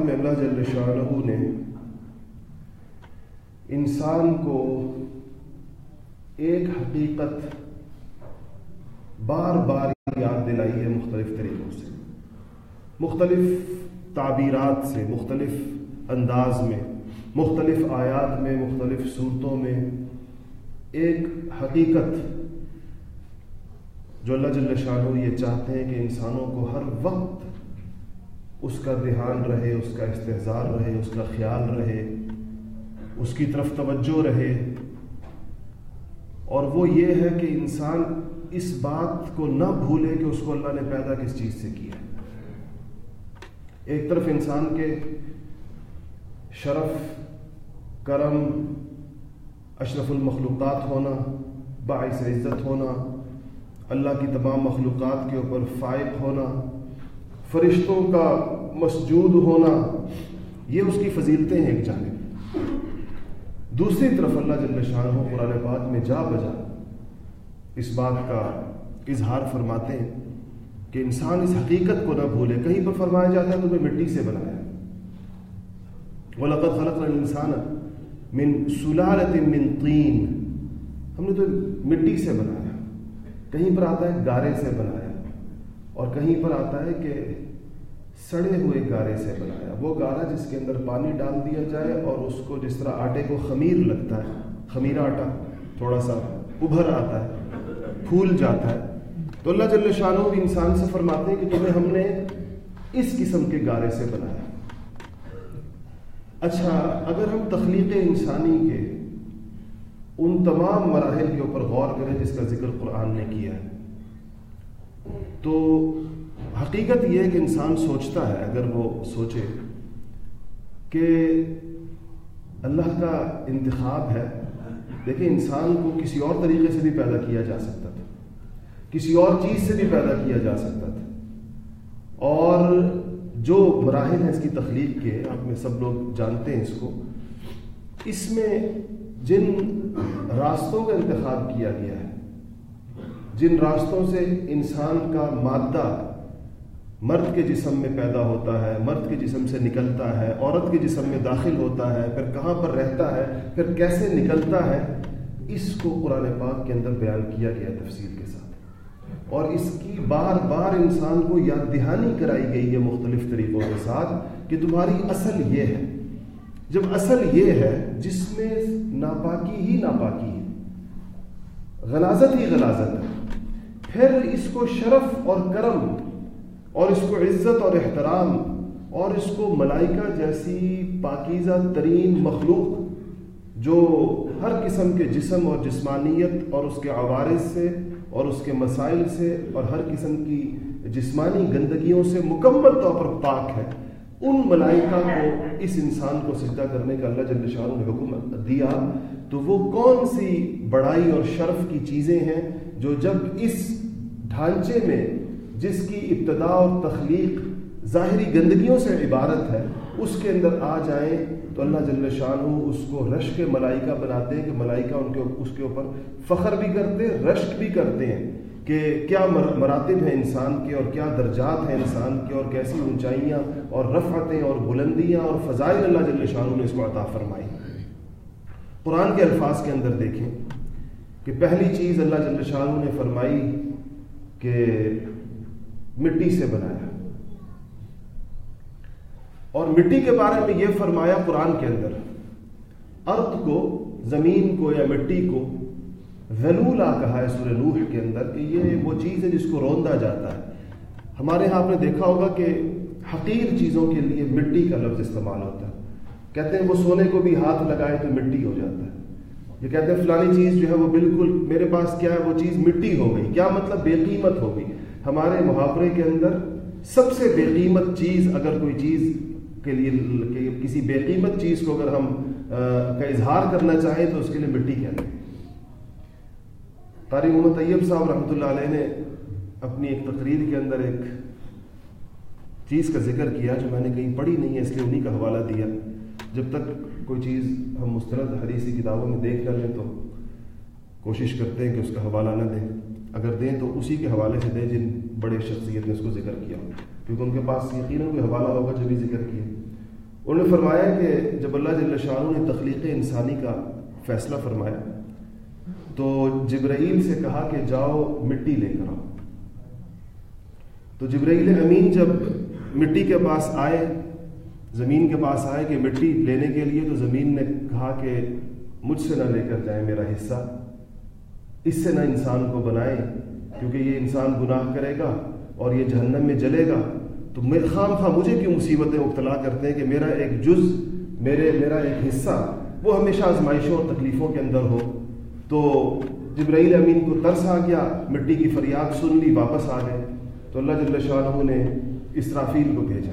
پاک میں اللہ جل شاہ نے انسان کو ایک حقیقت بار بار یاد دلائی ہے مختلف طریقوں سے۔ مختلف تعبیرات سے، مختلف انداز میں، مختلف آیات میں، مختلف صورتوں میں ایک حقیقت جو اللہ جل شاہ یہ چاہتے ہیں کہ انسانوں کو ہر وقت اس کا دھیان رہے، اس کا استحصال رہے، اس کا خیال رہے، اس کی طرف توجہ رہے۔ اور وہ یہ ہے کہ انسان اس بات کو نہ بھولے کہ اس کو اللہ نے پیدا کس چیز سے کیا ایک طرف انسان کے شرف، کرم، اشرف المخلوقات ہونا، باعث عزت ہونا، اللہ کی تمام مخلوقات کے اوپر فائق ہونا، فرشتوں کا مسجود ہونا، یہ اس کی فضیلتیں ہیں ایک جانب۔ دوسری طرف اللہ جل شاہ قرآن پاک میں جا بجا اس بات کا اظہار فرماتے ہیں کہ انسان اس حقیقت کو نہ بھولے، کہیں پر فرمایا جاتا ہے تمہیں مٹی سے بنایا۔ وہ لقت خلق انسان من سلالت من طین ہم نے تو مٹی سے بنایا، کہیں پر آتا ہے گارے سے بنایا، اور کہیں پر آتا ہے کہ سڑے ہوئے گارے سے بنایا۔ وہ گارا جس کے اندر پانی ڈال دیا جائے اور اس کو جس طرح آٹے کو خمیر لگتا ہے خمیرہ آٹا، تھوڑا سا ابھر آتا ہے، پھول جاتا ہے۔ تو اللہ جل شاہ بھی انسان سے فرماتے ہیں کہ تمہیں ہم نے اس قسم کے گارے سے بنایا۔ اچھا اگر ہم تخلیق انسانی کے ان تمام مراحل کے اوپر غور کریں، جس کا ذکر قرآن نے کیا ہے، تو حقیقت یہ ہے کہ انسان سوچتا ہے، اگر وہ سوچے کہ اللہ کا انتخاب ہے، دیکھیں انسان کو کسی اور طریقے سے بھی پیدا کیا جا سکتا تھا، کسی اور چیز سے بھی پیدا کیا جا سکتا تھا۔ اور جو مراحل ہیں اس کی تخلیق کے، آپ میں سب لوگ جانتے ہیں اس کو، اس میں جن راستوں کا انتخاب کیا گیا ہے، جن راستوں سے انسان کا مادہ مرد کے جسم میں پیدا ہوتا ہے، مرد کے جسم سے نکلتا ہے، عورت کے جسم میں داخل ہوتا ہے، پھر کہاں پر رہتا ہے، پھر کیسے نکلتا ہے، اس کو قرآن پاک کے اندر بیان کیا گیا تفصیل کے ساتھ۔ اور اس کی بار بار انسان کو یاد دہانی کرائی گئی ہے مختلف طریقوں کے ساتھ کہ تمہاری اصل یہ ہے۔ جب اصل یہ ہے، جس میں ناپاکی ہی ناپاکی ہے، غلازت ہی غلازت ہے، پھر اس کو شرف اور کرم اور اس کو عزت اور احترام اور اس کو ملائکہ جیسی پاکیزہ ترین مخلوق جو ہر قسم کے جسم اور جسمانیت اور اس کے عوارض سے اور اس کے مسائل سے اور ہر قسم کی جسمانی گندگیوں سے مکمل طور پر پاک ہے، ان ملائکہ کو، اس انسان کو سجدہ کرنے کا اللہ جل شاہ نے حکم دیا۔ تو وہ کون سی بڑائی اور شرف کی چیزیں ہیں جو جب اس ڈھانچے میں جس کی ابتدا اور تخلیق ظاہری گندگیوں سے عبارت ہے، اس کے اندر آ جائیں تو اللہ جل شاہ اس کو رشک ملائکہ بناتے ہیں کہ ملائکہ ان کے اس کے اوپر فخر بھی کرتے ہیں، رشک بھی کرتے ہیں کہ کیا مراتب ہیں انسان کے اور کیا درجات ہیں انسان کے اور کیسی اونچائیاں اور رفعتیں اور بلندیاں اور فضائل اللہ جل شاہ نے اس کو عطا فرمائی۔ قرآن کے الفاظ کے اندر دیکھیں کہ پہلی چیز اللہ جل شاہ نے فرمائی کہ مٹی سے بنایا۔ اور مٹی کے بارے میں یہ فرمایا قرآن کے اندر ارد کو، زمین کو یا مٹی کو ذلولا کہا ہے سورہ نوح کے اندر کہ یہ وہ چیز ہے جس کو روندا جاتا ہے۔ ہمارے ہاں آپ نے دیکھا ہوگا کہ حقیر چیزوں کے لیے مٹی کا لفظ استعمال ہوتا ہے۔ کہتے ہیں وہ سونے کو بھی ہاتھ لگائے تو مٹی ہو جاتا ہے۔ یہ کہتے ہیں فلانی چیز جو ہے وہ بالکل میرے پاس کیا ہے، وہ چیز مٹی ہو گئی۔ کیا مطلب بے قیمت ہو گئی؟ ہمارے محاورے کے اندر سب سے بے قیمت چیز اگر کوئی چیز کے لیے کسی بے قیمت چیز کو اگر ہم کا اظہار کرنا چاہیں تو اس کے لیے مٹی کہتے ہیں تاریخ محمد طیب صاحب رحمۃ اللہ علیہ نے اپنی ایک تقریر کے اندر ایک چیز کا ذکر کیا جو میں نے کہیں پڑھی نہیں ہے، اس لیے انہیں کا حوالہ دیا۔ جب تک کوئی چیز ہم مسترد حدیثی کتابوں میں دیکھ کر لیں تو کوشش کرتے ہیں کہ اس کا حوالہ نہ دیں۔ اگر دیں تو اسی کے حوالے سے دیں جن بڑے شخصیت نے اس کو ذکر کیا۔ کیونکہ ان کے پاس یقیناً کوئی حوالہ ہوگا جو بھی ذکر کیا انہوں نے فرمایا کہ جب اللہ جل شاہ نے تخلیق انسانی کا فیصلہ فرمایا، تو جبرائیل سے کہا کہ جاؤ مٹی لے کر آؤ۔ تو جبرائیل امین جب مٹی کے پاس آئے، زمین کے پاس آئے کہ مٹی لینے کے لیے، تو زمین نے کہا کہ مجھ سے نہ لے کر جائیں میرا حصہ۔ اس سے نہ انسان کو بنائیں کیونکہ یہ انسان گناہ کرے گا اور یہ جہنم میں جلے گا۔ تو میں خام خواہ مجھے کیوں مصیبتیں مبتلا کرتے ہیں کہ میرا ایک جز، میرے، میرا ایک حصہ، وہ ہمیشہ آزمائشوں اور تکلیفوں کے اندر ہو۔ تو جبرائیل امین کو ترس آ گیا، مٹی کی فریاد سن لی، واپس آ گئے۔ تو اللہ جل شاہ نے اسرافیل کو بھیجا۔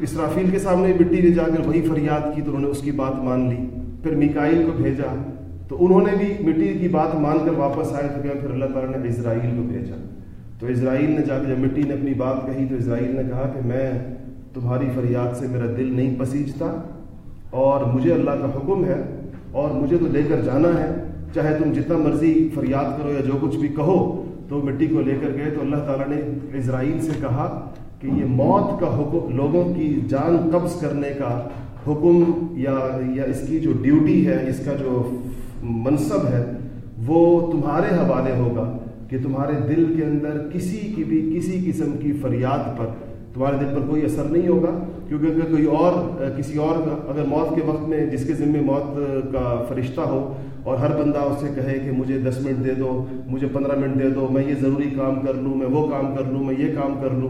اسرافیل کے سامنے مٹی نے جا کر وہی فریاد کی تو انہوں نے اس کی بات مان لی۔ پھر میکائل کو بھیجا۔ تو انہوں نے بھی مٹی کی بات مان کر واپس آئے تو کیا پھر اللہ تعالیٰ نے اسرائیل کو بھیجا؟ تو اسرائیل نے جا کے جب مٹی نے اپنی بات کہی تو اسرائیل نے کہا کہ میں تمہاری فریاد سے میرا دل نہیں پسیجتا اور مجھے اللہ کا حکم ہے اور مجھے تو لے کر جانا ہے، چاہے تم جتنا مرضی فریاد کرو یا جو کچھ بھی کہو۔ تو مٹی کو لے کر گئے تو اللہ تعالیٰ نے اسرائیل سے کہا کہ یہ موت کا حکم، لوگوں کی جان قبض کرنے کا حکم یا یا اس کی جو ڈیوٹی ہے، اس کا جو منصب ہے، وہ تمہارے حوالے ہوگا کہ تمہارے دل کے اندر کسی کی بھی، کسی قسم کی فریاد پر تمہارے دل پر کوئی اثر نہیں ہوگا، کیونکہ اگر کوئی اور، کسی اور اگر موت کے وقت میں، جس کے ذمے موت کا فرشتہ ہو اور ہر بندہ اس سے کہے کہ مجھے دس منٹ دے دو، مجھے پندرہ منٹ دے دو، میں یہ ضروری کام کر لوں، میں وہ کام کر لوں، میں یہ کام کر لوں،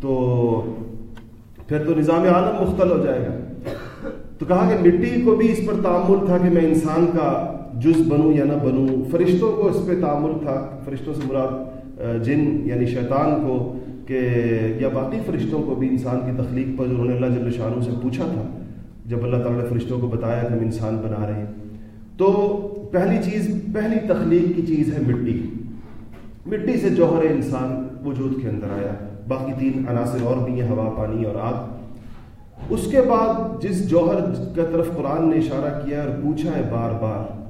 تو پھر تو نظام عالم مختل ہو جائے گا۔ تو کہا کہ مٹی کو بھی اس پر تعمل تھا کہ میں انسان کا جز بنوں یا نہ بنوں فرشتوں کو اس پہ تعمل تھا، فرشتوں سے مراد جن یعنی شیطان کو کہ، یا باقی فرشتوں کو بھی انسان کی تخلیق پر، انہوں نے اللہ جل شاہ سے پوچھا تھا، جب اللہ تعالیٰ نے فرشتوں کو بتایا کہ ہم انسان بنا رہے ہیں۔ تو پہلی چیز، پہلی تخلیق کی چیز ہے مٹی۔ مٹی سے جوہر انسان وجود کے اندر آیا۔ باقی تین عناصر اور بھی ہیں، ہوا، پانی اور آگ۔ اس کے بعد جس جوہر کا طرف قرآن نے اشارہ کیا اور پوچھا ہے بار بار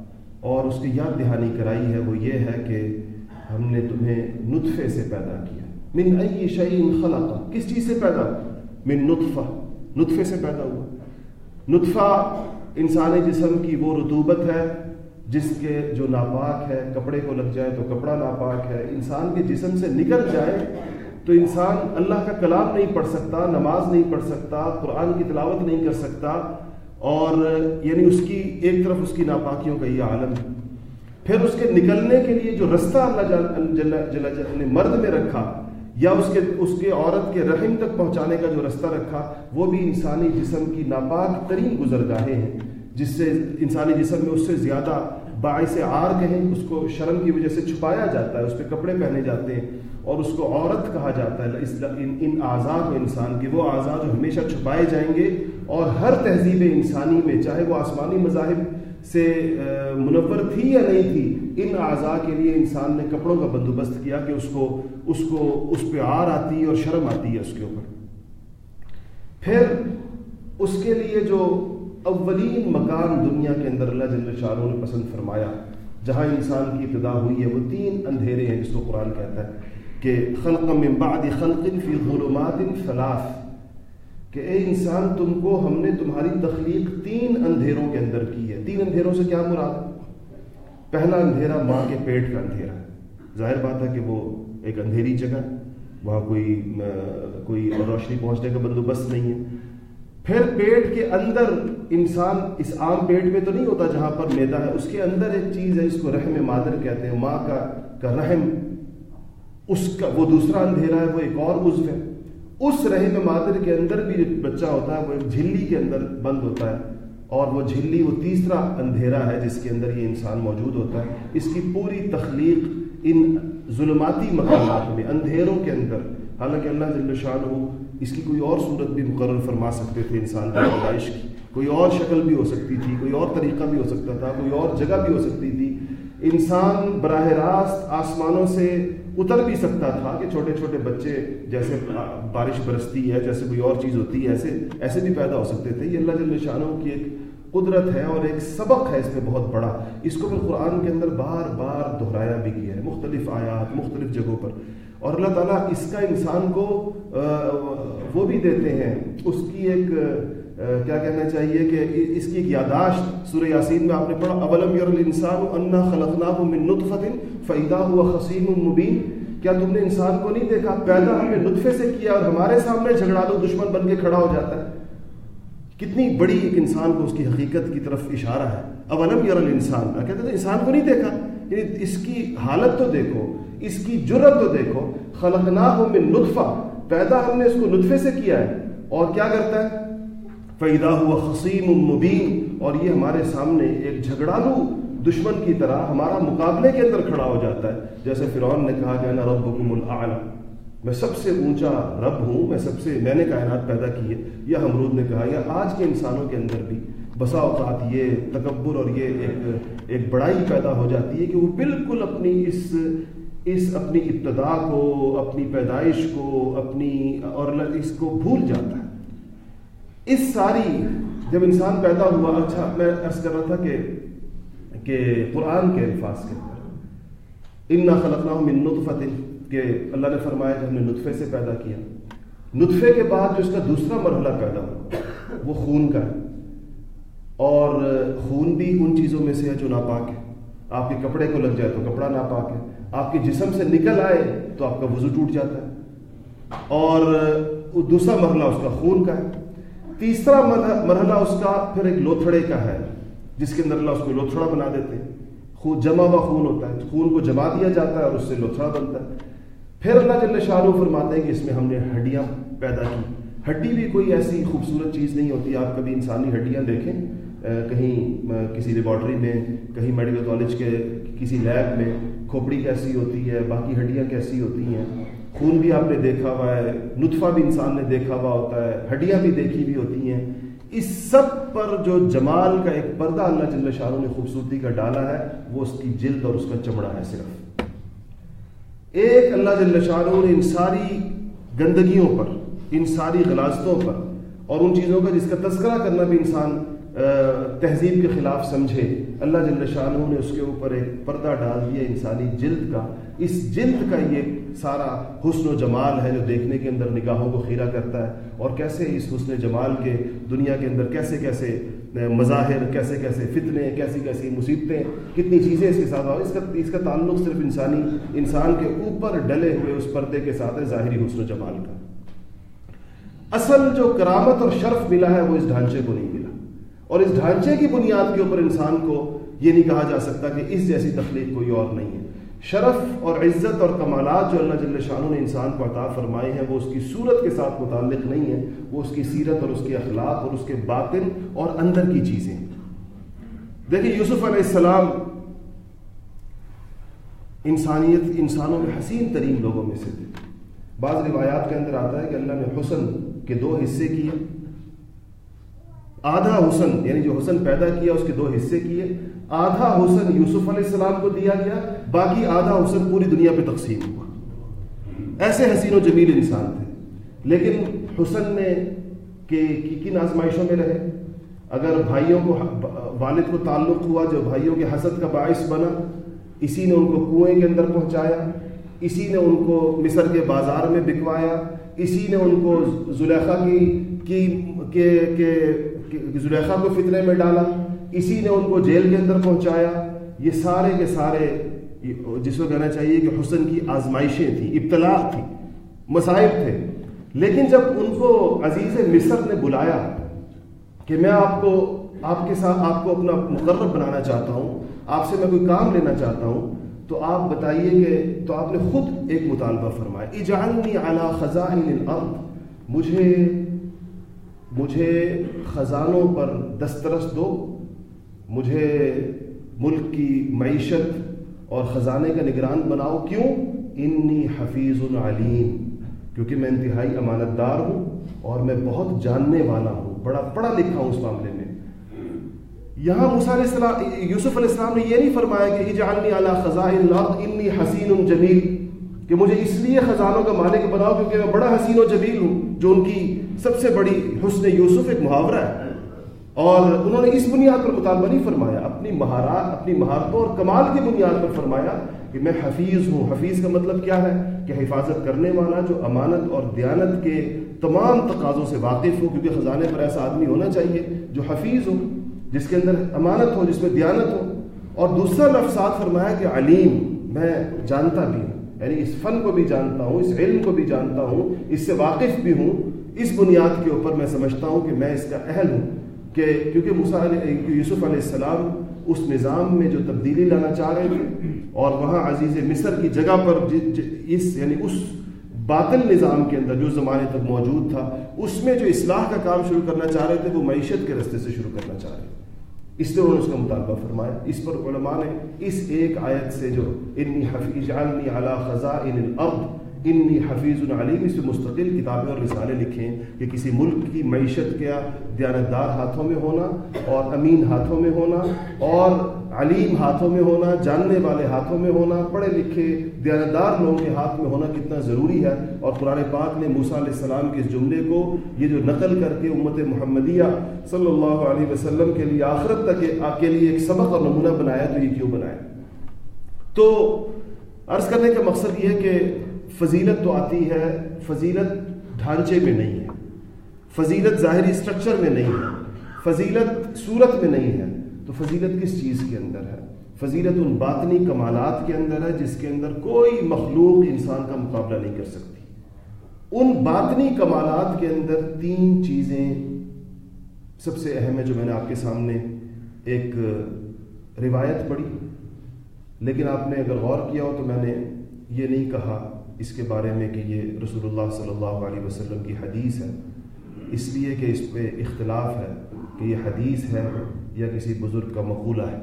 اور اس کی یاد دہانی کرائی ہے وہ یہ ہے کہ ہم نے تمہیں نطفے سے پیدا کیا۔ من ای شعین خلق۔ کس چیز سے پیدا؟ من نطفہ۔ نطفے سے پیدا ہوا۔ نطفہ انسانی جسم کی وہ رتوبت ہے جس کے جو ناپاک ہے، کپڑے کو لگ جائے تو کپڑا ناپاک ہے۔ انسان کے جسم سے نکل جائے تو انسان اللہ کا کلام نہیں پڑھ سکتا، نماز نہیں پڑھ سکتا، قرآن کی تلاوت نہیں کر سکتا۔ اور یعنی اس کی ایک طرف اس کی ناپاکیوں کا یہ عالم ہے۔ پھر اس کے نکلنے کے لیے جو رستہ اللہ جل جل نے یعنی مرد میں رکھا یا اس کے اس کے عورت کے رحم تک پہنچانے کا جو رستہ رکھا، وہ بھی انسانی جسم کی ناپاک ترین گزرگاہیں ہیں، جس سے انسانی جسم میں اس سے زیادہ باعث آر کہیں، اس کو شرم کی وجہ سے چھپایا جاتا ہے، اس پہ کپڑے پہنے جاتے ہیں اور اس کو عورت کہا جاتا ہے، اس ان ان آزاد انسان کے، وہ آزاد ہمیشہ چھپائے جائیں گے اور ہر تہذیب انسانی میں، چاہے وہ آسمانی مذاہب سے منور تھی یا نہیں تھی، ان اعضاء کے لیے انسان نے کپڑوں کا بندوبست کیا کہ اس کو اس کو، اس پہ آر آتی ہے اور شرم آتی ہے اس کے اوپر۔ پھر اس کے لیے جو اولین مکان دنیا کے اندر اللہ جل شاہ نے پسند فرمایا، جہاں انسان کی ابتدا ہوئی ہے، وہ تین اندھیرے ہیں جس کو قرآن کہتا ہے کہ خلق من بعد خلق فی ظلمات ثلاث۔ کہ اے انسان، تم کو ہم نے تمہاری تخلیق تین اندھیروں کے اندر کی ہے۔ تین اندھیروں سے کیا مراد؟ پہلا اندھیرا ماں کے پیٹ کا اندھیرا۔ ظاہر بات ہے کہ وہ ایک اندھیری جگہ، وہاں کوئی کوئی روشنی پہنچنے کا بندوبست نہیں ہے۔ پھر پیٹ کے اندر انسان اس عام پیٹ میں تو نہیں ہوتا جہاں پر میدا ہے، اس کے اندر ایک چیز ہے، اس کو رحم مادر کہتے ہیں، ماں کا کا رحم۔ اس کا وہ دوسرا اندھیرا ہے، وہ ایک اور عزو ہے۔ اس رحم مادر کے اندر بھی جو بچہ ہوتا ہے، وہ ایک جھلی کے اندر بند ہوتا ہے۔ اور وہ جھلی، وہ تیسرا اندھیرا ہے جس کے اندر یہ انسان موجود ہوتا ہے۔ اس کی پوری تخلیق ان ظلماتی مقامات میں، اندھیروں کے اندر۔ حالانکہ اللہ جل شاہ ہو اس کی کوئی اور صورت بھی مقرر فرما سکتے تھے انسان کی پیدائش کی؟ کوئی اور شکل بھی ہو سکتی تھی، کوئی اور طریقہ بھی ہو سکتا تھا، کوئی اور جگہ بھی ہو سکتی تھی۔ انسان براہ راست آسمانوں سے اتر بھی سکتا تھا کہ چھوٹے چھوٹے بچے جیسے بارش برستی ہے، جیسے کوئی اور چیز ہوتی ہے، ایسے ایسے بھی پیدا ہو سکتے تھے۔ یہ اللہ جل شانوں کی ایک قدرت ہے اور ایک سبق ہے اس میں بہت بڑا۔ اس کو پھر قرآن کے اندر بار بار دہرایا بھی گیا ہے، مختلف آیات، مختلف جگہوں پر۔ اور اللہ تعالیٰ اس کا انسان کو وہ بھی دیتے ہیں۔ اس کی ایک کیا کہنا چاہیے کہ اس کی ایک یاداشت سورہ یاسین میں آپ نے پڑھا۔ اولم یر الانسان انا خلقناه من نطفه فاذا هو خصيم کیا تم نے انسان کو نہیں دیکھا؟ پیدا ہم نے نطفے سے کیا اور ہمارے سامنے جھگڑا دو دشمن بن کے کھڑا ہو جاتا ہے۔ کتنی بڑی ایک انسان کو اس کی حقیقت کی طرف اشارہ ہے۔ اولم یر الانسان، کہتے تھے انسان کو نہیں دیکھا؟ یعنی اس کی حالت تو دیکھو، اس کی جرت تو دیکھو۔ خلقناه من نطفہ، پیدا ہم نے اس کو نطفے سے کیا ہے۔ اور کیا کرتا ہے؟ فیدا ہوا خسیم المبین اور یہ ہمارے سامنے ایک جھگڑالو دشمن کی طرح ہمارا مقابلے کے اندر کھڑا ہو جاتا ہے۔ جیسے فرعون نے کہا کہ نا رب حکم میں سب سے اونچا رب ہوں، میں سب سے میں نے کائنات پیدا کی ہے۔ یا حمرود نے کہا، یا آج کے انسانوں کے اندر بھی۔ بسا اوقات یہ تکبر اور یہ ایک ایک بڑائی پیدا ہو جاتی ہے کہ وہ بالکل اپنی اس اس اپنی ابتدا کو، اپنی پیدائش کو، اپنی اور اس کو بھول جاتا ہے۔ اس ساری جب انسان پیدا ہوا اچھا میں عرض کر رہا تھا کہ کہ قرآن کے الفاظ کے اندر ان خلقنا من نطفت کہ اللہ نے فرمایا کہ ہم نے نطفے سے پیدا کیا۔ نطفے کے بعد جو اس کا دوسرا مرحلہ پیدا ہوا، وہ خون کا ہے۔ اور خون بھی ان چیزوں میں سے ہے جو ناپاک ہے۔ آپ کے کپڑے کو لگ جائے تو کپڑا ناپاک ہے۔ آپ کے جسم سے نکل آئے تو آپ کا وضو ٹوٹ جاتا ہے۔ اور دوسرا مرحلہ اس کا خون کا ہے۔ تیسرا مرحلہ اس کا پھر ایک لوتھڑے کا ہے، جس کے اندر اللہ اس کو لوتھڑا بنا دیتے ہیں۔ خون جمع ہوا خون ہوتا ہے، خون کو جما دیا جاتا ہے اور اس سے لوتھڑا بنتا ہے۔ پھر اللہ جل شاہ فرماتے ہیں کہ اس میں ہم نے ہڈیاں پیدا کی ہڈی بھی کوئی ایسی خوبصورت چیز نہیں ہوتی، آپ کبھی انسانی ہڈیاں دیکھیں۔ کہیں کسی لیبارٹری میں، کہیں میڈیکل کالج کے، کسی لیب میں کھوپڑی کیسی ہوتی ہے، باقی ہڈیاں کیسی ہوتی ہیں؟ خون بھی آپ نے دیکھا ہوا ہے، نطفہ بھی انسان نے دیکھا ہوا ہوتا ہے، ہڈیاں بھی دیکھی بھی ہوتی ہیں۔ اس سب پر جو جمال کا ایک پردہ اللہ جل شاہ نے خوبصورتی کا ڈالا ہے، وہ اس کی جلد اور اس کا چمڑا ہے صرف۔ ایک اللہ جل شاہ نے ان ساری گندگیوں پر، ان ساری غلاستوں پر اور ان چیزوں کا جس کا تذکرہ کرنا بھی انسان تہذیب کے خلاف سمجھے۔ اللہ جل شاہ نے اس کے اوپر ایک پردہ ڈال دیا انسانی جلد کا۔ اس جلد کا یہ سارا حسن و جمال ہے جو دیکھنے کے اندر نگاہوں کو خیرہ کرتا ہے۔ اور کیسے اس حسن جمال کے دنیا کے اندر کیسے کیسے مظاہر، کیسے کیسے فتنے، کیسی کیسی مصیبتیں، کتنی چیزیں اس کے ساتھ اس کا اس کا تعلق صرف انسانی، انسان کے اوپر ڈلے ہوئے اس پردے کے ساتھ ہے، ظاہری حسن و جمال کا۔ اصل جو کرامت اور شرف ملا ہے وہ اس ڈھانچے کو نہیں ملا۔ اور اس ڈھانچے کی بنیاد کے اوپر انسان کو یہ نہیں کہا جا سکتا کہ اس جیسی تخلیق کوئی اور نہیں ہے۔ شرف اور عزت اور کمالات جو اللہ جل شاہ نے انسان کو عطا فرمائے ہیں، وہ اس کی صورت کے ساتھ متعلق نہیں ہے وہ اس کی سیرت اور اس کے اخلاق اور اس کے باطن اور اندر کی چیزیں دیکھیں، یوسف علیہ السلام انسانیت، انسانوں میں حسین ترین لوگوں میں سے تھے۔ بعض روایات کے اندر آتا ہے کہ اللہ نے حسن کے دو حصے کیے۔ آدھا حسن یعنی جو حسن پیدا کیا، اس کے دو حصے کیے۔ آدھا حسن یوسف علیہ السلام کو دیا گیا، باقی آدھا حسن پوری دنیا پہ تقسیم ہوا۔ ایسے حسین و جمیل انسان تھے۔ لیکن حسن میں کہ کن آزمائشوں میں رہے؟ اگر بھائیوں کو والد کو تعلق ہوا، جو بھائیوں کے حسد کا باعث بنا، اسی نے ان کو کنویں کے اندر پہنچایا، اسی نے ان کو مصر کے بازار میں بکوایا، اسی نے ان کو زلیخا کی زلیخا کو فتنے میں ڈالا، اسی نے ان کو جیل کے اندر پہنچایا۔ یہ سارے کے سارے، جس کو کہنا چاہیے کہ حسن کی آزمائشیں تھیں ابتلا تھی مصائب تھے۔ لیکن جب ان کو عزیز مصر نے بلایا کہ میں آپ کو، آپ کے ساتھ، آپ کو اپنا مقرر بنانا چاہتا ہوں، آپ سے میں کوئی کام لینا چاہتا ہوں، تو آپ بتائیے کہ، تو آپ نے خود ایک مطالبہ فرمایا۔ اجعلنی علی خزائن الارض، مجھے مجھے خزانوں پر دسترس دو، مجھے ملک کی معیشت اور خزانے کا نگران بناؤ۔ کیوں؟ انی حفیظ العلیم کیونکہ میں انتہائی امانت دار ہوں اور میں بہت جاننے والا ہوں۔ بڑا پڑھا لکھا ہوں اس معاملے میں۔ یہاں علیہ السلام، یوسف علیہ السلام نے یہ نہیں فرمایا کہ اجعلنی علی خزائن الارض انی حسین جمیل۔ کہ مجھے اس لیے خزانوں کا مالک بناؤ کیونکہ میں بڑا حسین و جبیل ہوں، جو ان کی سب سے بڑی حسن یوسف ایک محاورہ ہے۔ اور انہوں نے اس بنیاد پر مطالبہ نہیں فرمایا، اپنی مہارات اپنی مہارتوں اور کمال کی بنیاد پر فرمایا کہ میں حفیظ ہوں۔ حفیظ کا مطلب کیا ہے؟ کہ حفاظت کرنے والا جو امانت اور دیانت کے تمام تقاضوں سے واقف ہو، کیونکہ خزانے پر ایسا آدمی ہونا چاہیے جو حفیظ ہو، جس کے اندر امانت ہو، جس میں دیانت ہو۔ اور دوسرا لفظات فرمایا کہ علیم، میں جانتا بھی ہوں۔ یعنی اس فن کو بھی جانتا ہوں، اس علم کو بھی جانتا ہوں، اس سے واقف بھی ہوں، اس بنیاد کے اوپر میں سمجھتا ہوں کہ میں اس کا اہل ہوں کہ کیونکہ علیہ یوسف علیہ السلام اس نظام میں جو تبدیلی لانا چاہ رہے تھے اور وہاں عزیز مصر کی جگہ پر اس یعنی اس باطل نظام کے اندر جو زمانے تک موجود تھا، اس میں جو اصلاح کا کام شروع کرنا چاہ رہے تھے، وہ معیشت کے رستے سے شروع کرنا چاہ رہے تھے۔ اس لیے انہوں نے اس کا مطالبہ فرمایا۔ اس پر علماء نے اس ایک آیت سے جو انی حفیظ علی خزائن الارض انی حفیظ العلیم اس پہ مستقل کتابیں اور رسالے لکھیں کہ کسی ملک کی معیشت کیا، دیانتدار ہاتھوں میں ہونا اور امین ہاتھوں میں ہونا اور علیم ہاتھوں میں ہونا، جاننے والے ہاتھوں میں ہونا، پڑھے لکھے، دیانتدار لوگوں کے ہاتھ میں ہونا کتنا ضروری ہے۔ اور قرآن پاک نے موسیٰ علیہ السلام کے اس جملے کو یہ جو نقل کر کے امت محمدیہ صلی اللہ علیہ وسلم کے لیے آخرت تک کے لیے ایک سبق اور نمونہ بنایا تو یہ کیوں بنایا؟ تو عرض کرنے کا مقصد یہ ہے کہ فضیلت تو آتی ہے، فضیلت ڈھانچے میں نہیں ہے۔ فضیلت ظاہری اسٹرکچر میں نہیں ہے۔ فضیلت صورت میں نہیں ہے۔ تو فضیلت کس چیز کے اندر ہے؟ فضیلت ان باطنی کمالات کے اندر ہے، جس کے اندر کوئی مخلوق انسان کا مقابلہ نہیں کر سکتی۔ ان باطنی کمالات کے اندر تین چیزیں سب سے اہم ہے جو میں نے آپ کے سامنے ایک روایت پڑھی۔ لیکن آپ نے اگر غور کیا ہو تو میں نے یہ نہیں کہا اس کے بارے میں کہ یہ رسول اللہ صلی اللہ علیہ وسلم کی حدیث ہے۔ اس لیے کہ اس پہ اختلاف ہے کہ یہ حدیث ہے۔ یا کسی بزرگ کا مقولہ ہے۔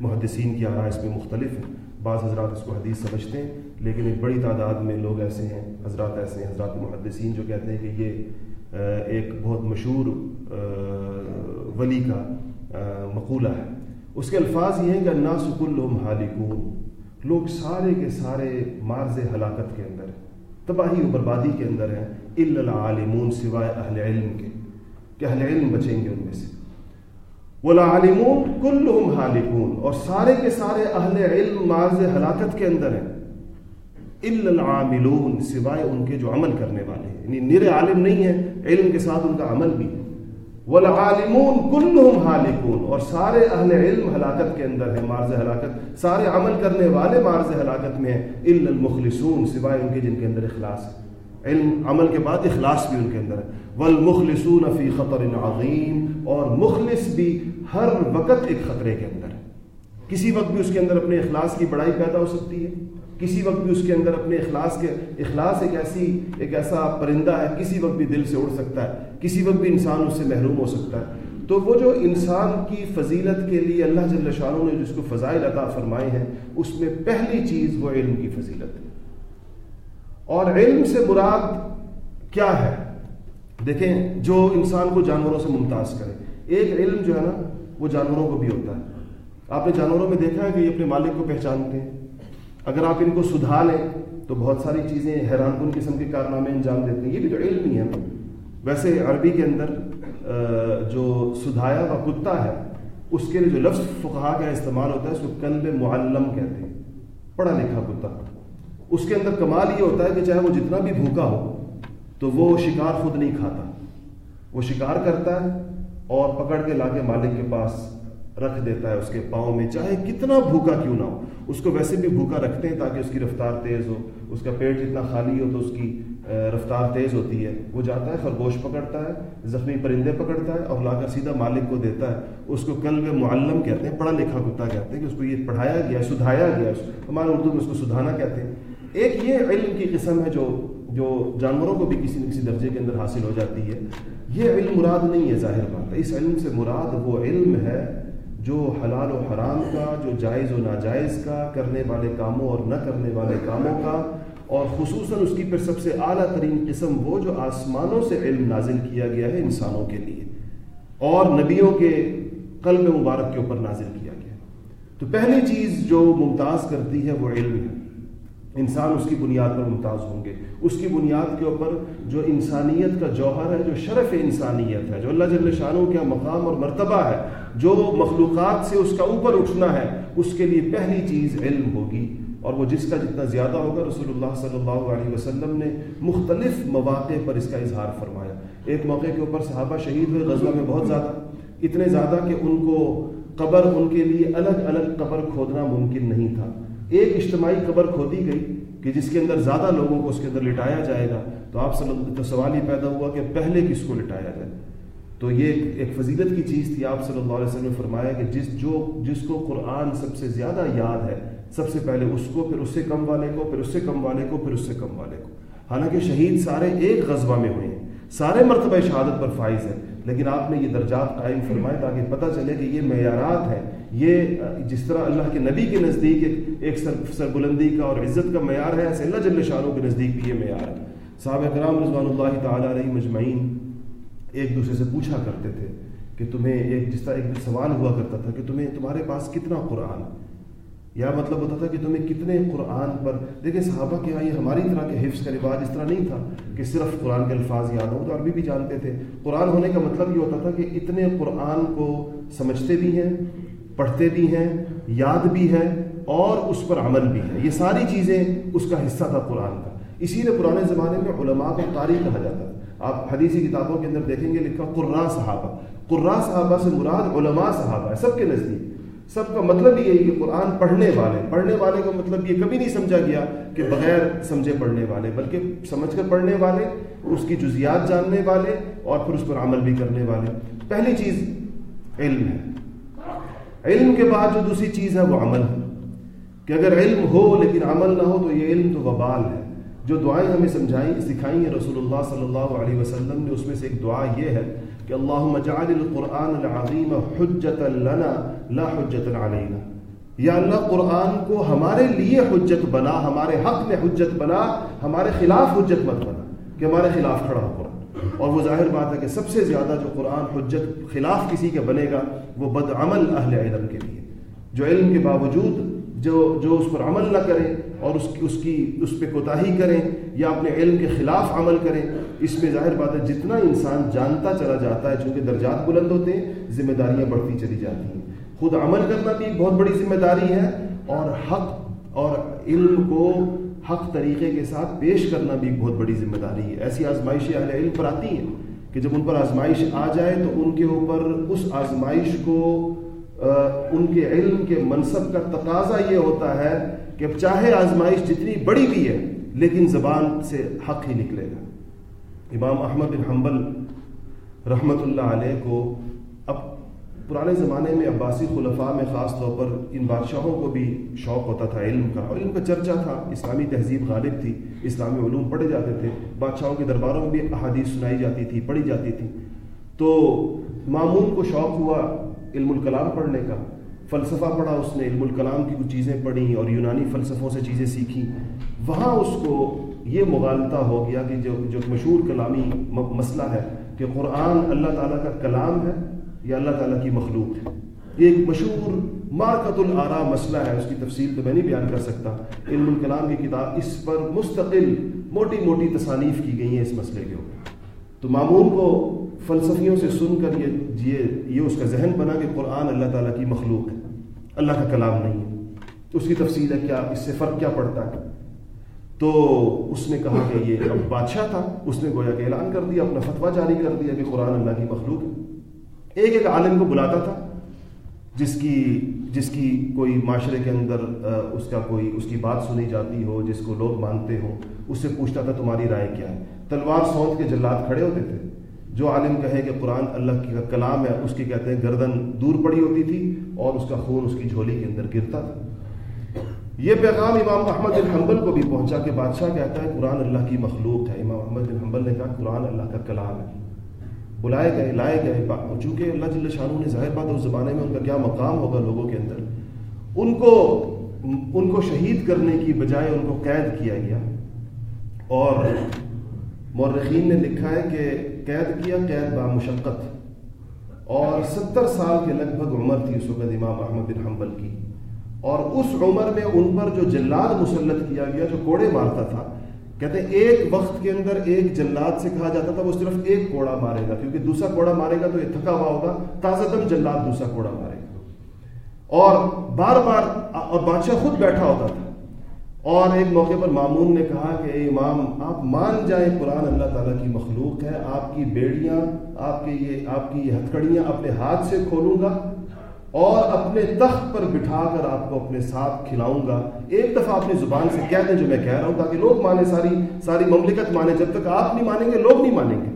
محدثین کی آرا اس میں مختلف ہیں۔ بعض حضرات اس کو حدیث سمجھتے ہیں، لیکن ایک بڑی تعداد میں لوگ ایسے ہیں، حضرات ایسے ہیں، حضرات محدثین جو کہتے ہیں کہ یہ ایک بہت مشہور ولی کا مقولہ ہے۔ اس کے الفاظ یہ ہیں کہ اللہ سکل حالکون۔ لوگ سارے کے سارے مارز ہلاکت کے اندر ہیں، تباہی و بربادی کے اندر ہیں العالمون سوائے اہل علم کے، کہ اہل علم بچیں گے ان میں سے۔ والعالمون کلہم حالکون اور سارے کے سارے اہل علم مارز ہلاکت کے اندر ہیں۔ العاملون، سوائے ان کے جو عمل کرنے والے ہیں۔ یعنی نر عالم نہیں ہے علم کے ساتھ ان کا عمل بھی۔ ہے والعالمون کلہم حالکون اور سارے اہل علم ہلاکت کے اندر ہیں مارز ہلاکت سارے عمل کرنے والے مارز ہلاکت میں ہیں۔ الا المخلصون، سوائے ان کے جن کے اندر اخلاص ہے۔ علم عمل کے بعد اخلاص بھی ان کے اندر ہے۔ والمخلصون فی خطر عظیم اور مخلص بھی ہر وقت ایک خطرے کے اندر ہے۔ کسی وقت بھی اس کے اندر اپنے اخلاص کی بڑائی پیدا ہو سکتی ہے۔ کسی وقت بھی اس کے اندر اپنے اخلاص کے اخلاص ایک ایسی ایک ایسا پرندہ ہے، کسی وقت بھی دل سے اڑ سکتا ہے۔ کسی وقت بھی انسان اس سے محروم ہو سکتا ہے۔ تو وہ جو انسان کی فضیلت کے لیے اللہ جل شاہ نے جس کو فضائل عطا فرمائے ہیں، اس میں پہلی چیز وہ علم کی فضیلت ہے۔ اور علم سے مراد کیا ہے؟ دیکھیں، جو انسان کو جانوروں سے ممتاز کرے۔ ایک علم جو ہے نا، وہ جانوروں کو بھی ہوتا ہے۔ آپ نے جانوروں میں دیکھا ہے کہ یہ اپنے مالک کو پہچانتے ہیں۔ اگر آپ ان کو سدھا لیں، تو بہت ساری چیزیں حیران کن قسم کے کارنامے انجام دیتے ہیں۔ یہ بھی تو علم ہی ہے۔ ویسے عربی کے اندر جو سدھایا ہوا کتا ہے، اس کے لیے جو لفظ فقہا کا استعمال ہوتا ہے، اس کو کلب معلم کہتے ہیں۔ پڑھا لکھا کتا۔ اس کے اندر کمال یہ ہوتا ہے کہ چاہے وہ جتنا بھی بھوکا ہو، تو وہ شکار خود نہیں کھاتا۔ وہ شکار کرتا ہے اور پکڑ کے لا کے مالک کے پاس رکھ دیتا ہے اس کے پاؤں میں، چاہے کتنا بھوکا کیوں نہ ہو۔ اس کو ویسے بھی بھوکا رکھتے ہیں تاکہ اس کی رفتار تیز ہو۔ اس کا پیٹ جتنا خالی ہو تو اس کی رفتار تیز ہوتی ہے۔ وہ جاتا ہے، خرگوش پکڑتا ہے، زخمی پرندے پکڑتا ہے اور لا کر سیدھا مالک کو دیتا ہے۔ اس کو کل معلم کہتے ہیں، پڑھا لکھا کتا کہتے ہیں کہ اس کو یہ پڑھایا گیا، سدھایا گیا۔ ہمارے اردو میں اس کو سدھانا کہتے ہیں۔ ایک یہ علم کی قسم ہے جو جو جانوروں کو بھی کسی نہ کسی درجے کے اندر حاصل ہو جاتی ہے، یہ علم مراد نہیں ہے ظاہر بات۔ ہے اس علم سے مراد وہ علم ہے جو حلال و حرام کا، جو جائز و ناجائز کا، کرنے والے کاموں اور نہ کرنے والے کاموں کا، اور خصوصاً اس کی پھر سب سے اعلیٰ ترین قسم وہ جو آسمانوں سے علم نازل کیا گیا ہے انسانوں کے لیے، اور نبیوں کے قلب مبارک کے اوپر نازل کیا گیا۔ تو پہلی چیز جو ممتاز کرتی ہے وہ علم ہے۔ انسان اس کی بنیاد پر ممتاز ہوں گے۔ اس کی بنیاد کے اوپر جو انسانیت کا جوہر ہے، جو شرف انسانیت ہے، جو اللہ جل شاہوں کا مقام اور مرتبہ ہے، جو مخلوقات سے اس کا اوپر اٹھنا ہے، اس کے لیے پہلی چیز علم ہوگی۔ اور وہ جس کا جتنا زیادہ ہوگا، رسول اللہ صلی اللہ علیہ وسلم نے مختلف مواقع پر اس کا اظہار فرمایا۔ ایک موقع کے اوپر صحابہ شہید ہوئے، غزوہ میں بہت زیادہ، اتنے زیادہ کہ ان کو قبر ان کے لیے الگ الگ قبر کھودنا ممکن نہیں تھا۔ ایک اجتماعی قبر کھودی گئی کہ جس کے اندر زیادہ لوگوں کو اس کے اندر لٹایا جائے گا، تو آپ تو سوال یہ پیدا ہوا کہ پہلے کس کو لٹایا جائے؟ تو یہ ایک فضیلت کی چیز تھی، آپ صلی اللہ علیہ وسلم نے فرمایا کہ جس جو جس کو قرآن سب سے زیادہ یاد ہے، سب سے پہلے اس کو، پھر اس سے کم والے کو، پھر اس سے کم والے کو، پھر اس سے کم والے کو۔ حالانکہ شہید سارے ایک غذبہ میں ہوئے۔ ہیں سارے مرتبہ شہادت پر فائز ہیں لیکن آپ نے یہ درجات قائم فرمائے تاکہ پتہ چلے کہ یہ معیارات ہیں۔ یہ، جس طرح اللہ کے نبی کے نزدیک ایک سر بلندی کا اور عزت کا معیار ہے، ایسے اللہ جل شاہوں کے نزدیک بھی یہ معیار ہے۔ صحابہ کرام رضوان اللہ تعالیٰ علیہ مجمعین ایک دوسرے سے پوچھا کرتے تھے کہ تمہیں ایک، جس طرح ایک سوال ہوا کرتا تھا کہ تمہیں، تمہارے پاس کتنا قرآن یا مطلب ہوتا تھا کہ تمہیں کتنے قرآن پر دیکھیں صحابہ کے یہاں یہ ہماری طرح کے حفظ کا رواج اس طرح نہیں تھا کہ صرف قرآن کے الفاظ یاد ہوں تو عربی بھی جانتے تھے۔ قرآن ہونے کا مطلب یہ ہوتا تھا کہ اتنے قرآن کو سمجھتے بھی ہیں، پڑھتے بھی ہیں، یاد بھی ہے اور اس پر عمل بھی ہے یہ ساری چیزیں اس کا حصہ تھا قرآن کا۔ اسی لیے پرانے زمانے میں علماء کو تاریخ کہا جاتا تھا۔ آپ حدیثی کتابوں کے اندر دیکھیں گے لکھا قرآن صحابہ۔ قرآن صحابہ سے مراد علماء صحابہ ہے سب کے نزدیک۔ سب کا مطلب یہ ہے کہ قرآن پڑھنے والے پڑھنے والے کا مطلب یہ کبھی نہیں سمجھا گیا کہ بغیر سمجھے پڑھنے والے، بلکہ سمجھ کر پڑھنے والے، اس کی جزیات جاننے والے اور پھر اس پر عمل بھی کرنے والے۔ پہلی چیز علم ہے۔ علم کے بعد جو دوسری چیز ہے وہ عمل ہے۔ کہ اگر علم ہو لیکن عمل نہ ہو تو یہ علم تو وبال ہے۔ جو دعائیں ہمیں سمجھائیں سکھائی ہیں رسول اللہ صلی اللہ علیہ وسلم نے، اس میں سے ایک دعا یہ ہے کہ اللہم جعل القرآن العظیم حجت لنا، لا حجت علینا۔ یا اللہ، قرآن کو ہمارے لیے حجت بنا، ہمارے حق میں حجت بنا، ہمارے خلاف حجت مت بنا، کہ ہمارے خلاف کھڑا ہو قرآن۔ اور وہ ظاہر بات ہے کہ سب سے زیادہ جو قرآن حجت خلاف کسی کے بنے گا، وہ بدعمل اہل علم کے لیے۔ جو علم کے باوجود، جو جو اس پر عمل نہ کریں اور اس کی اس کی اس پہ کوتاہی کریں یا اپنے علم کے خلاف عمل کریں، اس میں ظاہر بات ہے جتنا انسان جانتا چلا جاتا ہے، چونکہ درجات بلند ہوتے ہیں ذمہ داریاں بڑھتی چلی جاتی ہیں۔ خود عمل کرنا بھی ایک بہت بڑی ذمہ داری ہے اور حق اور علم کو حق طریقے کے ساتھ پیش کرنا بھی ایک بہت بڑی ذمہ داری ہے۔ ایسی آزمائشیں اہل علم پر آتی ہیں کہ جب ان پر آزمائش آ جائے تو ان کے اوپر اس آزمائش کو ان کے علم کے منصب کا تقاضا یہ ہوتا ہے کہ چاہے آزمائش جتنی بڑی بھی ہے، لیکن زبان سے حق ہی نکلے گا۔ امام احمد بن حنبل رحمۃ اللہ علیہ کو اب پرانے زمانے میں عباسی خلفاء میں خاص طور پر ان بادشاہوں کو بھی شوق ہوتا تھا، علم کا، اور ان کا چرچا تھا۔ اسلامی تہذیب غالب تھی، اسلامی علوم پڑھے جاتے تھے۔ بادشاہوں کے درباروں میں بھی احادیث سنائی جاتی تھی، پڑھی جاتی تھی۔ تو معمون کو شوق ہوا علم الکلام پڑھنے کا۔ فلسفہ پڑھا اس نے، علم الکلام کی کچھ چیزیں پڑھی اور یونانی فلسفوں سے چیزیں سیکھی وہاں اس کو یہ مغالطہ ہو گیا کہ جو جو مشہور کلامی مسئلہ ہے کہ قرآن اللہ تعالیٰ کا کلام ہے یا اللہ تعالیٰ کی مخلوق ہے۔ یہ ایک مشہور مارکت العرا مسئلہ ہے، اس کی تفصیل تو میں نہیں بیان کر سکتا۔ علم الکلام کی کتاب اس پر مستقل موٹی موٹی تصانیف کی گئی ہیں اس مسئلے کے اوپر۔ تو معمول کو فلسفیوں سے سن کر یہ یہ اس کا ذہن بنا کہ قرآن اللہ تعالیٰ کی مخلوق ہے۔ اللہ کا کلام نہیں ہے۔ اس کی تفصیل ہے کیا، اس سے فرق کیا پڑتا ہے؟ تو اس نے کہا کہ یہ اب بادشاہ تھا۔ اس نے گویا کہ اعلان کر دیا، اپنا فتویٰ جاری کر دیا کہ قرآن اللہ کی مخلوق ہے۔ ایک ایک عالم کو بلاتا تھا، جس کی جس کی کوئی معاشرے کے اندر اس کا کوئی، اس کی بات سنی جاتی ہو، جس کو لوگ مانتے ہوں، اس سے پوچھتا تھا تمہاری رائے کیا ہے؟ تلوار سونت کے جلات کھڑے ہوتے تھے۔ جو عالم کہے کہ قرآن اللہ کی کلام ہے، اس کی کہتے ہیں گردن دور پڑی ہوتی تھی اور اس کا خون اس کی جھولی کے اندر گرتا تھا۔ یہ پیغام امام احمد بن حنبل کو بھی پہنچا کہ بادشاہ کہتا ہے قرآن اللہ کی مخلوق ہے۔ امام احمد بن حنبل نے کہا قرآن اللہ کا کلام ہے۔ بلائے گئے، لائے گئے۔ چونکہ اللہ جل شاہ نے ظاہر بات اس زمانے میں ان کا کیا مقام ہوگا لوگوں کے اندر؟ ان کو ان کو شہید کرنے کی بجائے ان کو قید کیا گیا۔ اور مورخین نے لکھا ہے کہ قید کیا، قید با مشقت۔ اور ستر سال کے لگ بھگ عمر تھی اس وقت امام احمد بن حنبل کی۔ اور اس عمر میں ان پر جو جلاد مسلط کیا گیا، جو کوڑے مارتا تھا، کہتے ہیں ایک وقت کے اندر ایک جلاد سے کہا جاتا تھا، وہ صرف ایک کوڑا مارے گا، کیونکہ دوسرا کوڑا مارے گا تو یہ تھکا ہوا ہوگا تازہ دم جلاد دوسرا کوڑا مارے گا۔ اور بار بار، اور بادشاہ خود بیٹھا ہوتا تھا۔ اور ایک موقع پر مامون نے کہا کہ اے امام، آپ مان جائیں قرآن اللہ تعالیٰ کی مخلوق ہے، آپ کی بیڑیاں، آپ کے یہ، آپ کی یہ ہتھکڑیاں اپنے ہاتھ سے کھولوں گا اور اپنے تخت پر بٹھا کر آپ کو اپنے ساتھ کھلاؤں گا۔ ایک دفعہ اپنی زبان سے کہہ دیں جو میں کہہ رہا ہوں تاکہ لوگ مانے ساری ساری مملکت مانے۔ جب تک آپ نہیں مانیں گے، لوگ نہیں مانیں گے۔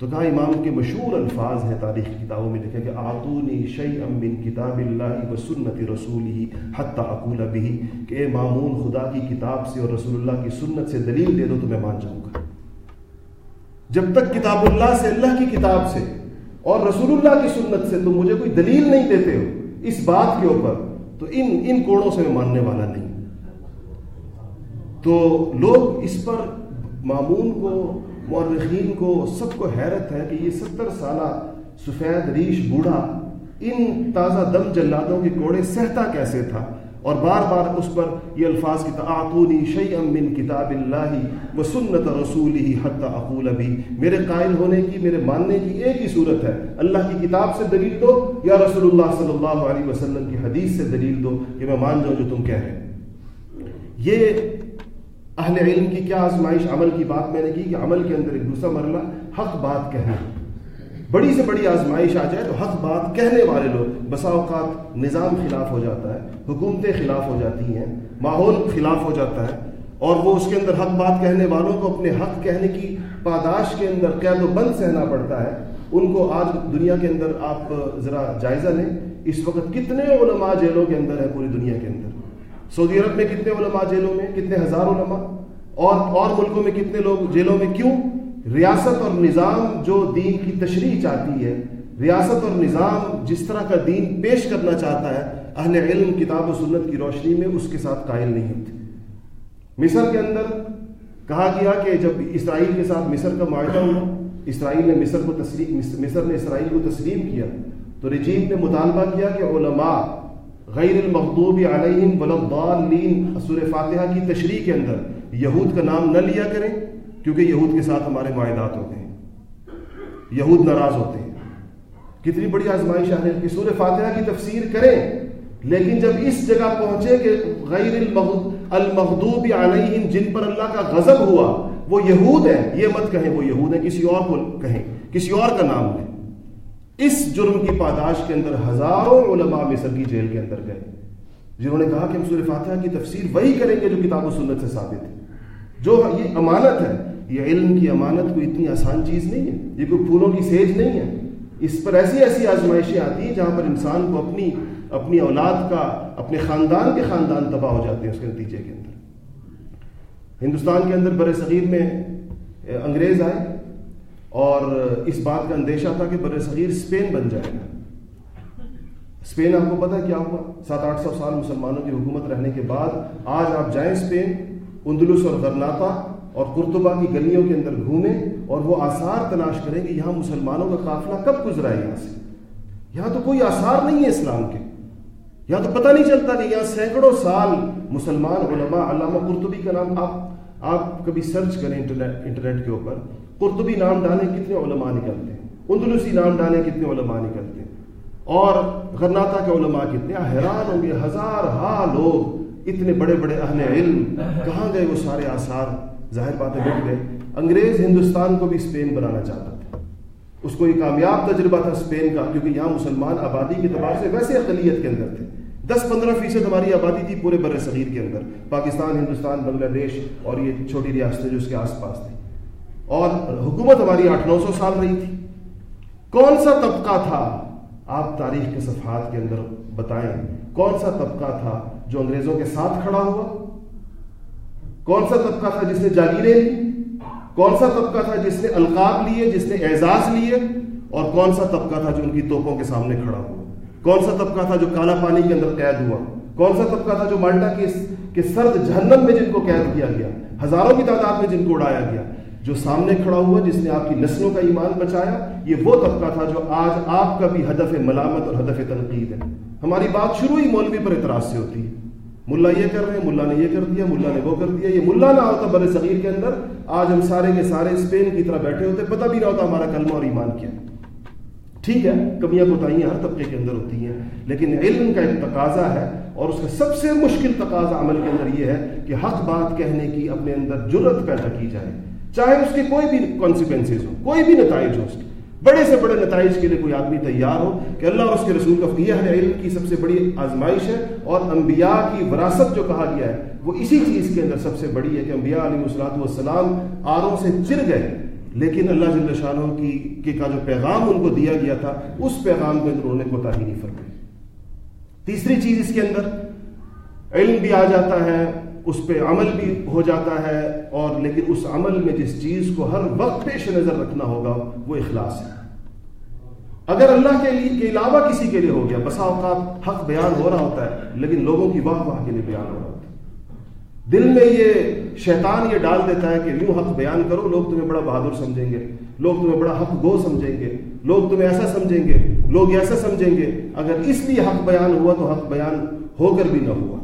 تو کہا امام کے مشہور الفاظ ہیں تاریخ کی کتابوں میں لکھے کہ آتونی شعی من کتاب اللہ و سنت رسول ہی حتیٰ اقول بھی کہ اے معمون خدا کی کتاب سے اور رسول اللہ کی سنت سے دلیل دے دو تو میں مان جاؤں گا۔ جب تک کتاب اللہ سے اللہ کی کتاب سے اور رسول اللہ کی سنت سے تم مجھے کوئی دلیل نہیں دیتے ہو اس بات کے اوپر، تو ان ان کوڑوں سے میں ماننے والا نہیں۔ تو لوگ اس پر معمون کو مورخین کو سب کو حیرت ہے کہ یہ ستر سالہ سفید ریش بوڑھا ان تازہ دم جلادوں کے کوڑے سہتا کیسے تھا؟ اور بار بار اس پر یہ الفاظ کی تعطونی شعی من کتاب اللہ و سنت رسول ہی حت اقول ابھی میرے قائل ہونے کی، میرے ماننے کی ایک ہی صورت ہے۔ اللہ کی کتاب سے دلیل دو، یا رسول اللہ صلی اللہ علیہ وسلم کی حدیث سے دلیل دو کہ میں مان جاؤں جو تم کہہ رہے ہیں۔ یہ اہل علم کی کیا آزمائش؟ عمل کی بات میں نے کی کہ عمل کے اندر ایک دوسرا مرلہ حق بات کہنا۔ بڑی سے بڑی آزمائش آ جائے تو حق بات کہنے والے لوگ بسا اوقات نظام خلاف ہو جاتا ہے، حکومتیں خلاف ہو جاتی ہیں، ماحول خلاف ہو جاتا ہے، اور وہ اس کے اندر حق بات کہنے والوں کو اپنے حق کہنے کی پاداش کے اندر قید و بند سہنا پڑتا ہے۔ ان کو آج دنیا کے اندر آپ ذرا جائزہ لیں۔ اس وقت کتنے علماء جیلوں کے اندر ہیں پوری دنیا کے اندر؟ سعودی عرب میں کتنے علماء جیلوں میں، کتنے ہزار علماء؟ اور اور ملکوں میں کتنے لوگ جیلوں میں کیوں؟ ریاست اور نظام جو دین کی تشریح چاہتی ہے، ریاست اور نظام جس طرح کا دین پیش کرنا چاہتا ہے، اہل علم، کتاب و سنت کی روشنی میں اس کے ساتھ قائل نہیں ہوتے۔ مصر کے اندر کہا گیا کہ جب اسرائیل کے ساتھ مصر کا معاہدہ ہوا، اسرائیل نے مصر کو تسلیم، مصر نے اسرائیل کو تسلیم کیا تو رجیم نے مطالبہ کیا کہ علماء غیر المغضوب علیہم ولدالین سور فاتحہ کی تشریح کے اندر یہود کا نام نہ لیا کریں، کیونکہ یہود کے ساتھ ہمارے معاہدات ہوتے ہیں۔ یہود ناراض ہوتے ہیں۔ کتنی بڑی آزمائش ہے کہ سور فاتحہ کی تفسیر کریں، لیکن جب اس جگہ پہنچے کہ غیر المغضوب علیہم، جن پر اللہ کا غضب ہوا، وہ یہود ہیں۔ یہ مت کہیں وہ یہود ہیں، کسی اور کو کہیں، کسی اور کا نام لیں۔ اس جرم کی پاداش کے اندر ہزاروں علماء مصر کی جیل کے اندر گئے۔ جنہوں نے کہا کہ ہم سورہ فاتحہ کی تفسیر وہی کریں گے جو کتاب و سنت سے ثابت ہے۔ جو یہ امانت ہے، یہ علم کی امانت کوئی اتنی آسان چیز نہیں ہے، یہ کوئی پھولوں کی سیج نہیں ہے۔ اس پر ایسی ایسی آزمائشیں آتی ہیں جہاں پر انسان کو اپنی اپنی اولاد کا، اپنے خاندان کے خاندان تباہ ہو جاتے ہیں اس کے نتیجے کے اندر۔ ہندوستان کے اندر بر صغیر میں انگریز آئے۔ اور اس بات کا اندیشہ تھا کہ بر صغیر اسپین بن جائے۔ گا اسپین آپ کو پتا کیا ہوا؟ سات آٹھ سو سال مسلمانوں کی حکومت رہنے کے بعد آج آپ جائیں اسپین اندلس اور غرناتا اور قرطبہ کی گلیوں کے اندر گھومیں اور وہ آثار تلاش کریں کہ یہاں مسلمانوں کا قافلہ کب گزرا ہے یہاں سے۔ یہاں تو کوئی آثار نہیں ہے اسلام کے۔ یہاں تو پتہ نہیں چلتا کہ یہاں سینکڑوں سال مسلمان علماء علامہ قرطبی کا نام آپ آپ کبھی سرچ کریں انٹرنیٹ انٹرنیٹ کے اوپر، قرطبی نام ڈالیں، کتنے علماء نکلتے ہیں؟ اندلسی نام ڈالیں، کتنے علماء نکلتے ہیں؟ اور غرناتا کے علماء کتنے؟ حیران ہوں گے، ہزار ہا لوگ، اتنے بڑے بڑے اہل علم، کہاں گئے وہ سارے آثار؟ ظاہر باتیں مٹ گئے انگریز ہندوستان کو بھی اسپین بنانا چاہتا تھا۔ اس کو یہ کامیاب تجربہ تھا اسپین کا، کیونکہ یہاں مسلمان آبادی کے اعتبار سے ویسے اقلیت کے اندر تھے۔ دس پندرہ فیصد ہماری آبادی تھی پورے بر صغیر کے اندر، پاکستان، ہندوستان، بنگلہ دیش اور یہ چھوٹی ریاستیں جو اس کے آس پاس تھیں۔ اور حکومت ہماری آٹھ نو سو سال رہی تھی۔ کون سا طبقہ تھا؟ آپ تاریخ کے صفحات کے اندر بتائیں، کون سا طبقہ تھا جو انگریزوں کے ساتھ کھڑا ہوا؟ کون سا طبقہ تھا جس نے جاگیریں لی؟ کون سا طبقہ تھا جس نے القاب لیے، جس نے اعزاز لیے؟ اور کون سا طبقہ تھا جو ان کی توپوں کے سامنے کھڑا ہوا؟ کون سا طبقہ تھا جو کالا پانی کے اندر قید ہوا؟ کون سا طبقہ تھا جو مالٹا کے سرد جہنم میں جن کو قید کیا گیا؟ ہزاروں کی تعداد میں جن کو اڑایا گیا۔ جو سامنے کھڑا ہوا، جس نے آپ کی نسلوں کا ایمان بچایا، یہ وہ طبقہ تھا جو آج آپ کا بھی ہدف ملامت اور ہدف تنقید ہے۔ ہماری بات شروع ہی مولوی پر اعتراض سے ہوتی ہے۔ ملا یہ کر رہے ہیں، ملا نے یہ کر دیا، ملا نے وہ کر دیا۔ یہ ملا نہ ہوتا، بر صغیر کے اندر آج ہم سارے کے سارے اسپین کی طرح بیٹھے ہوتے، پتہ بھی نہ ہوتا ہمارا کلمہ اور ایمان کیا ٹھیک ہے، کمیاں کوتاہیاں ہر طبقے کے اندر ہوتی ہیں، لیکن علم کا ایک تقاضا ہے اور اس کا سب سے مشکل تقاضا عمل کے اندر یہ ہے کہ حق بات کہنے کی اپنے اندر جرت پیدا کی جائے۔ چاہے اس کے کوئی بھی کانسیکوینسز ہو کوئی بھی نتائج ہو اس کے بڑے سے بڑے نتائج کے لیے کوئی آدمی تیار ہو کہ اللہ اور اس کے رسول کا یہ ہے علم کی سب سے بڑی آزمائش ہے اور انبیاء کی وراثت جو کہا گیا ہے، وہ اسی چیز کے اندر سب سے بڑی ہے کہ انبیاء علیہ السلاۃ والسلام آروں سے چر گئے۔ لیکن اللہ جل شاہ کی کے کا جو پیغام ان کو دیا گیا تھا، اس پیغام کے اندر انہوں نے کوتا ہی نہیں فرمائی۔ تیسری چیز اس کے اندر، علم بھی آ جاتا ہے، اس پہ عمل بھی ہو جاتا ہے، اور لیکن اس عمل میں جس چیز کو ہر وقت پیش نظر رکھنا ہوگا، وہ اخلاص ہے۔ اگر اللہ کے لیے کے علاوہ کسی کے لیے ہو گیا، بسا اوقات حق بیان ہو رہا ہوتا ہے، لیکن لوگوں کی واہ واہ کے لیے بیان ہو رہا ہے دل میں یہ شیطان یہ ڈال دیتا ہے کہ یوں حق بیان کرو، لوگ تمہیں بڑا بہادر سمجھیں گے، لوگ تمہیں بڑا حق گو سمجھیں گے، لوگ تمہیں ایسا سمجھیں گے، لوگ ایسا سمجھیں گے، اگر اس لیے حق بیان ہوا تو حق بیان ہو کر بھی نہ ہوا۔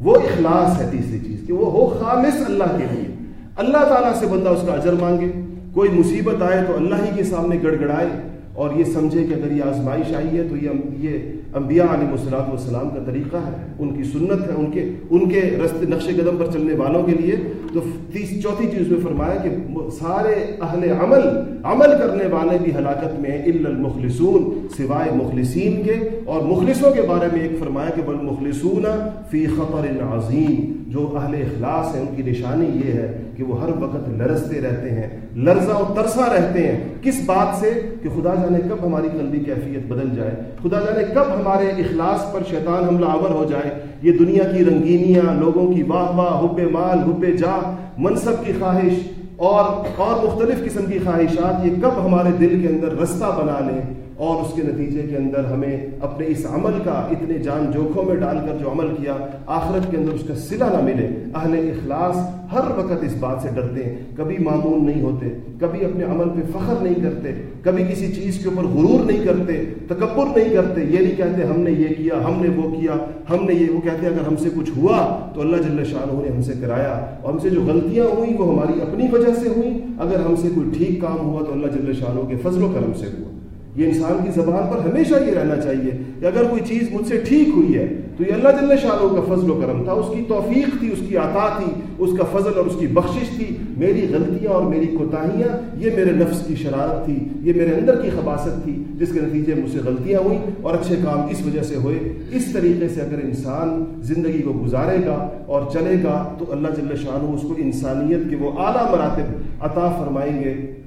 وہ اخلاص ہے تیسری چیز کہ وہ ہو خالص اللہ کے لیے۔ اللہ تعالیٰ سے بندہ اس کا اجر مانگے، کوئی مصیبت آئے تو اللہ ہی کے سامنے گڑ گڑائے اور یہ سمجھے کہ اگر یہ آزمائش آئی ہے تو یہ یہ انبیاء علیہ السلاط والسلام کا طریقہ ہے، ان کی سنت ہے، ان کے ان کے رستے نقش قدم پر چلنے والوں کے لیے۔ تو تیس، چوتھی چیز میں فرمایا کہ سارے اہل عمل عمل کرنے والے بھی ہلاکت میں الا المخلصون، سوائے مخلصین کے۔ اور مخلصوں کے بارے میں ایک فرمایا کہ بل مخلصون فی خطر عظیم جو اہل اخلاص ہیں، ان کی نشانی یہ ہے کہ وہ ہر وقت لرزتے رہتے ہیں لرزا و ترسا رہتے ہیں۔ کس بات سے؟ کہ خدا جانے کب ہماری قلبی کیفیت بدل جائے۔ خدا جانے کب ہمارے اخلاص پر شیطان حملہ آور ہو جائے۔ یہ دنیا کی رنگینیاں، لوگوں کی واہ واہ، حب مال، حب جا منصب کی خواہش اور اور مختلف قسم کی خواہشات، یہ کب ہمارے دل کے اندر رستہ بنا لیں۔ اور اس کے نتیجے کے اندر ہمیں اپنے اس عمل کا اتنے جان جوکھوں میں ڈال کر جو عمل کیا، آخرت کے اندر اس کا سلا نہ ملے۔ اہل اخلاص ہر وقت اس بات سے ڈرتے ہیں۔ کبھی معمول نہیں ہوتے، کبھی اپنے عمل پہ فخر نہیں کرتے، کبھی کسی چیز کے اوپر غرور نہیں کرتے، تکبر نہیں کرتے۔ یہ نہیں کہتے ہم نے یہ کیا، ہم نے وہ کیا، ہم نے یہ وہ کہتے اگر ہم سے کچھ ہوا تو اللہ جل شاہ نے ہم سے کرایا۔ اور ہم سے جو غلطیاں ہوئیں وہ ہماری اپنی وجہ سے ہوئیں۔ اگر ہم سے کوئی ٹھیک کام ہوا تو اللہ جل شاہ کے فضل و کرم سے ہوا۔ یہ انسان کی زبان پر ہمیشہ یہ رہنا چاہیے کہ اگر کوئی چیز مجھ سے ٹھیک ہوئی ہے، تو یہ اللہ جل شاہ کا فضل و کرم تھا۔ اس کی توفیق تھی، اس کی عطا تھی، اس کا فضل اور اس کی بخشش تھی۔ میری غلطیاں اور میری کوتاہیاں، یہ میرے نفس کی شرارت تھی، یہ میرے اندر کی خباصت تھی، جس کے نتیجے مجھ سے غلطیاں ہوئیں اور اچھے کام اس وجہ سے ہوئے۔ اس طریقے سے اگر انسان زندگی کو گزارے گا اور چلے گا، تو اللہ جل شاہ اس کو انسانیت کے وہ اعلیٰ مراتب عطا فرمائیں گے۔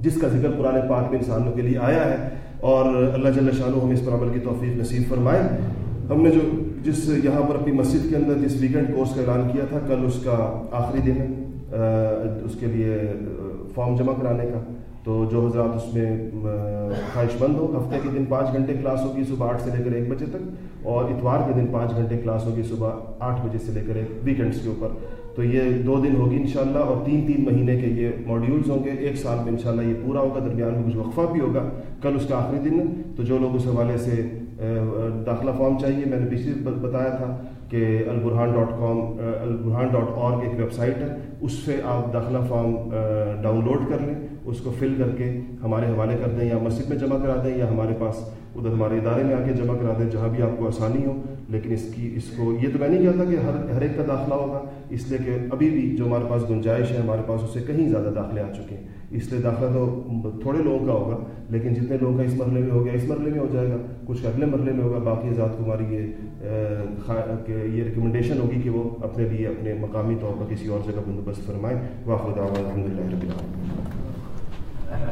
جس کا ذکر قرآن پاک میں انسانوں کے لیے آیا ہے اور اللہ جل شاہ ہمیں اس پر عمل کی توفیق نصیب فرمائے۔ ہم نے جو جس یہاں پر اپنی مسجد کے اندر جس ویکینڈ کورس کا اعلان کیا تھا، کل اس کا آخری دن ہے اس کے لیے فارم جمع کرانے کا۔ تو جو حضرات اس میں خواہش مند ہو ہفتے کے دن پانچ گھنٹے کلاس ہوگی صبح آٹھ سے لے کر ایک بجے تک، اور اتوار کے دن پانچ گھنٹے کلاس ہوگی صبح آٹھ بجے سے لے کر ایک ویکینڈس کے اوپر۔ تو یہ دو دن ہوگی انشاءاللہ اور تین تین مہینے کے یہ ماڈیولز ہوں گے۔ ایک سال میں انشاءاللہ یہ پورا ہوگا، درمیان میں کچھ وقفہ بھی ہوگا۔ کل اس کا آخری دن ہے تو جو لوگ اس حوالے سے داخلہ فارم چاہیے، میں نے پچھلی بتایا تھا کہ Al-Burhan dot com Al-Burhan dot اور ایک ویب سائٹ ہے۔ اس سے آپ داخلہ فارم ڈاؤن لوڈ کر لیں، اس کو فل کر کے ہمارے حوالے کر دیں یا مسجد میں جمع کرا دیں یا ہمارے پاس ادھر ہمارے ادارے میں آ کے جمع کرا دیں جہاں بھی آپ کو آسانی ہو، لیکن اس کی، اس کو یہ تو میں نہیں کہتا کہ ہر ہر ایک کا داخلہ ہوگا، اس لیے کہ ابھی بھی جو ہمارے پاس گنجائش ہے، ہمارے پاس اس سے کہیں زیادہ داخلے آ چکے ہیں۔ اس لیے داخلہ تو تھوڑے لوگوں کا ہوگا، لیکن جتنے لوگوں کا اس مرحلے میں ہو گیا، اس مرحلے میں ہو جائے گا۔ کچھ اگلے مرحلے میں ہوگا، باقی ذات کو ہماری یہ یہ ریکمنڈیشن ہوگی کہ وہ اپنے لیے، اپنے مقامی طور پر کسی اور جگہ بندوبست فرمائیں۔ واقع الحمد للہ رب العالمین۔